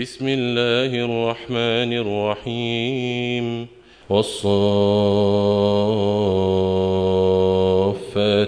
بسم الله الرحمن الرحيم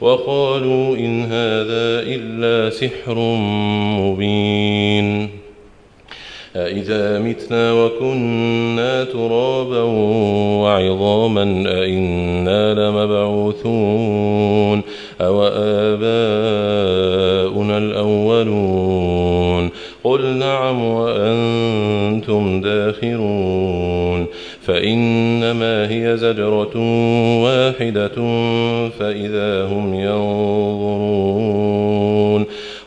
وقالوا إن هذا إلا سحر مبين. أإذا متنا وكنا ترابا وعظاما أإنا لمبعوثون. أو آباؤنا الأولون. قل نعم وأنتم داخرون. فإنما هي زجرة واحدة فإذا هم ينظرون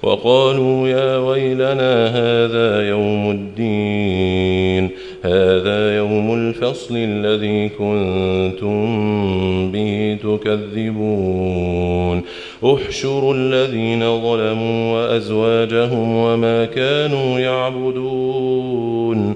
وقالوا يا ويلنا هذا يوم الدين هذا يوم الفصل الذي كنتم به تكذبون. احشروا الذين ظلموا وأزواجهم وما كانوا يعبدون.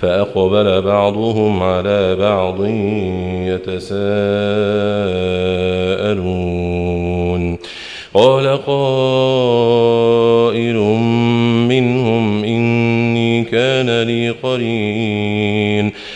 فأقبل بعضهم على بعض يتساءلون. قال قائل منهم إني كان لي قرين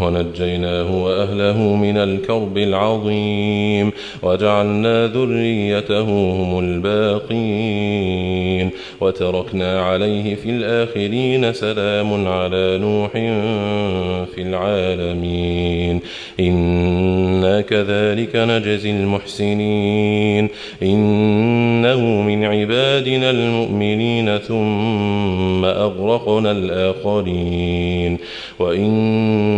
ونجيناه وأهله من الكرب العظيم وجعلنا ذريته هم الباقين وتركنا عليه في الآخرين سلام على نوح في العالمين إنا كذلك نجزي المحسنين إنه من عبادنا المؤمنين ثم أغرقنا الآخرين وإن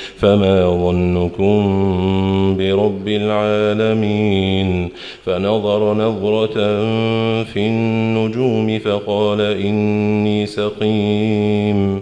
فما ظنكم برب العالمين فنظر نظرة في النجوم فقال إني سقيم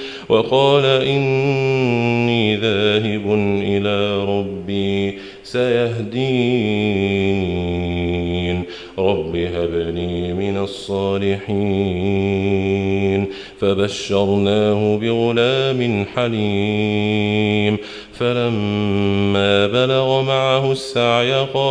وقال إني ذاهب إلى ربي سيهدين. رب هب لي من الصالحين. فبشرناه بغلام حليم. فلما بلغ معه السعي قال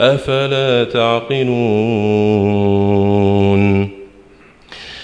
أفلا تعقلون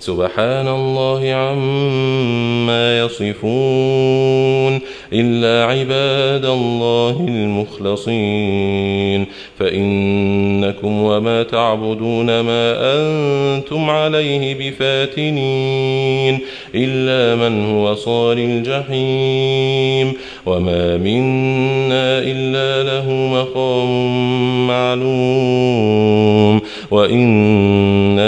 سبحان الله عما يصفون إلا عباد الله المخلصين. فإنكم وما تعبدون ما أنتم عليه بفاتنين إلا من هو صال الجحيم. وما منا إلا له مقام معلوم. وإنا